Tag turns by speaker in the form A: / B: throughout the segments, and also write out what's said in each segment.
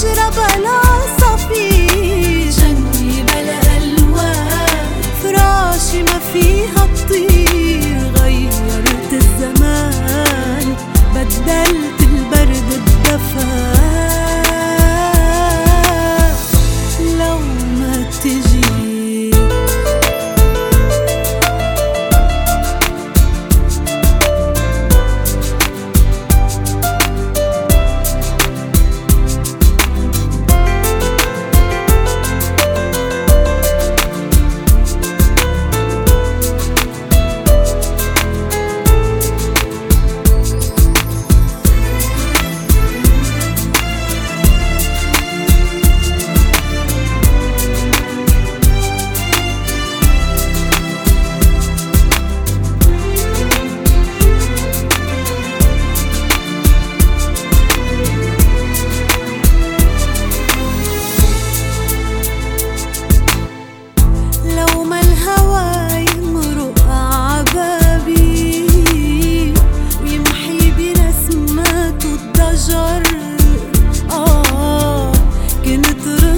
A: quisiera bailar.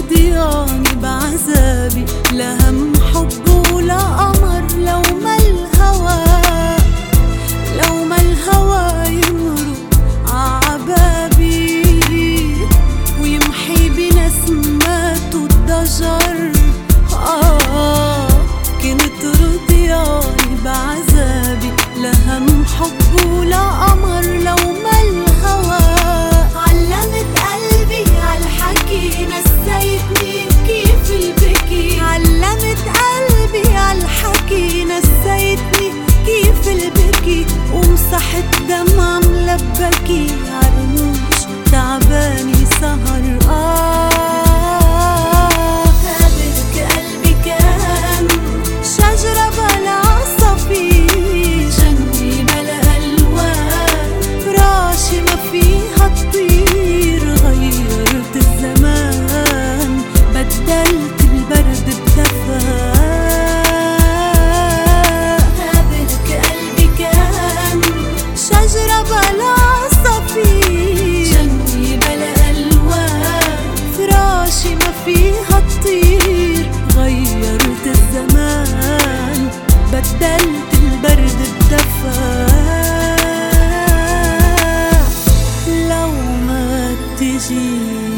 A: هدياني بعذابي لا هم حب ولا قمر لو ما الهوى. 记忆